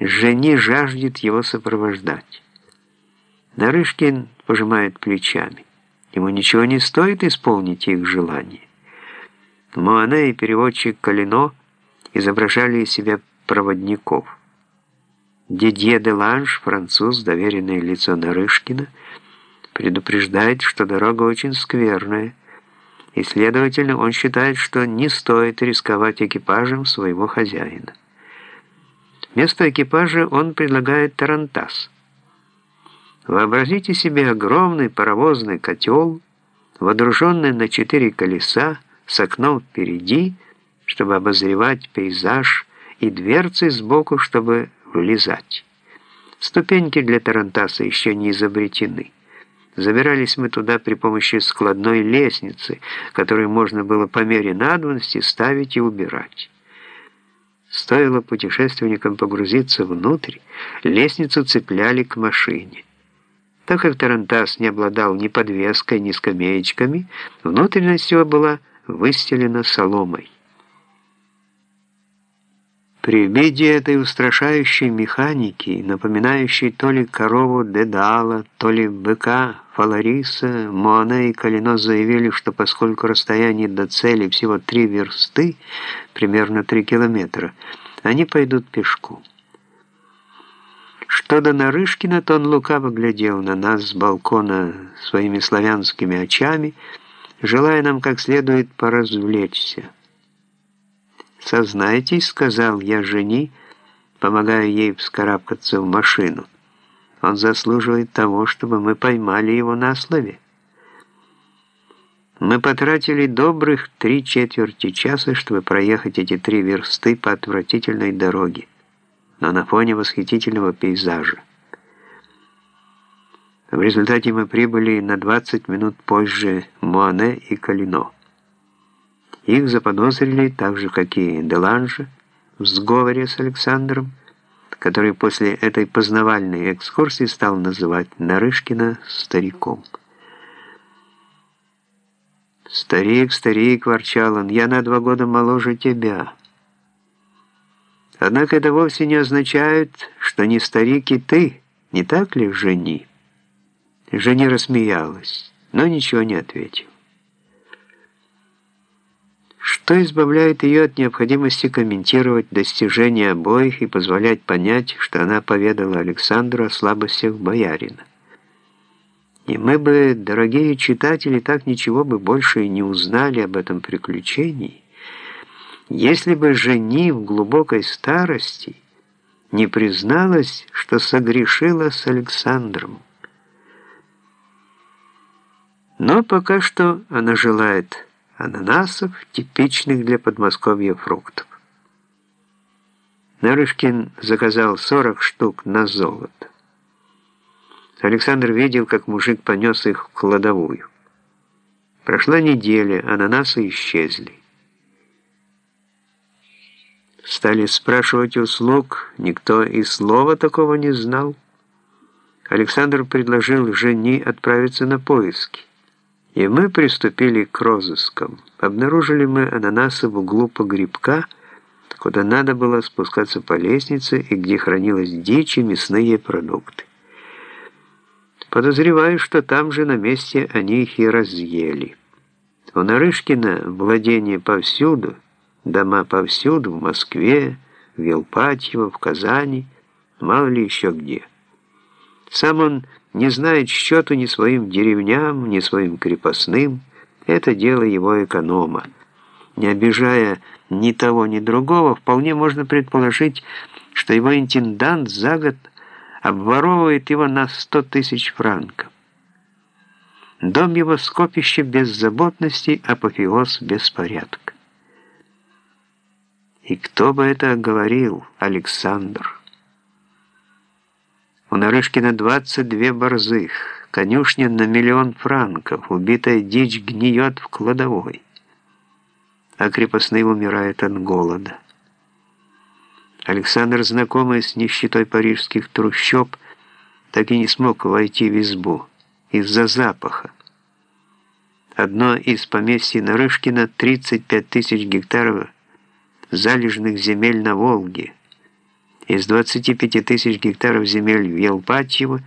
Жени жаждет его сопровождать. Нарышкин пожимает плечами. Ему ничего не стоит исполнить их желание. Муане и переводчик Калино изображали из себя проводников. Дидье де Ланж, француз, доверенное лицо Нарышкина, предупреждает, что дорога очень скверная, и, следовательно, он считает, что не стоит рисковать экипажем своего хозяина. Вместо экипажа он предлагает тарантас. Вообразите себе огромный паровозный котел, водруженный на четыре колеса, с окном впереди, чтобы обозревать пейзаж, и дверцы сбоку, чтобы влезать. Ступеньки для тарантаса еще не изобретены. Забирались мы туда при помощи складной лестницы, которую можно было по мере надобности ставить и убирать. Стоило путешественникам погрузиться внутрь, лестницу цепляли к машине. Так как Тарантас не обладал ни подвеской, ни скамеечками, внутренность его была выстелена соломой. При виде этой устрашающей механики, напоминающей то ли корову Дедала, то ли быка Фалариса, Моане и Калино заявили, что поскольку расстояние до цели всего три версты, примерно три километра, они пойдут пешком. Что до Нарышкина, то он лукаво глядел на нас с балкона своими славянскими очами, желая нам как следует поразвлечься. «Сознайтесь», — сказал я жени, помогая ей вскарабкаться в машину. «Он заслуживает того, чтобы мы поймали его на слове». Мы потратили добрых три четверти часа, чтобы проехать эти три версты по отвратительной дороге, но на фоне восхитительного пейзажа. В результате мы прибыли на 20 минут позже Муане и Калино. Их заподозрили так же, как и Деланжа, в сговоре с Александром, который после этой познавальной экскурсии стал называть Нарышкина стариком. «Старик, старик!» — ворчал он. «Я на два года моложе тебя». Однако это вовсе не означает, что не старик и ты, не так ли, Жени? Жени рассмеялась, но ничего не ответил что избавляет ее от необходимости комментировать достижения обоих и позволять понять, что она поведала Александру о слабостях боярина. И мы бы, дорогие читатели, так ничего бы больше и не узнали об этом приключении, если бы жени в глубокой старости не призналась, что согрешила с Александром. Но пока что она желает ананасов, типичных для Подмосковья фруктов. Нарышкин заказал 40 штук на золото. Александр видел, как мужик понес их в кладовую. Прошла неделя, ананасы исчезли. Стали спрашивать услуг, никто и слова такого не знал. Александр предложил жени отправиться на поиски. И мы приступили к розыскам. Обнаружили мы ананасы в углу погребка, куда надо было спускаться по лестнице и где хранилась дичь и мясные продукты. Подозреваю, что там же на месте они их и разъели. У Нарышкина владение повсюду, дома повсюду, в Москве, в Елпатьево, в Казани, мало ли еще где. Сам он не знает счету ни своим деревням, ни своим крепостным. Это дело его эконома. Не обижая ни того, ни другого, вполне можно предположить, что его интендант за год обворовывает его на 100 тысяч франков. Дом его скопище беззаботности, апофеоз беспорядка. И кто бы это говорил, Александр? У Нарышкина 22 борзых, конюшня на миллион франков, убитая дичь гниет в кладовой, а крепостные умирают от голода. Александр, знакомый с нищетой парижских трущоб, так и не смог войти в избу из-за запаха. Одно из поместьй Нарышкина 35 тысяч гектаров залежных земель на Волге – Из 25 тысяч гектаров земель в Елпатьево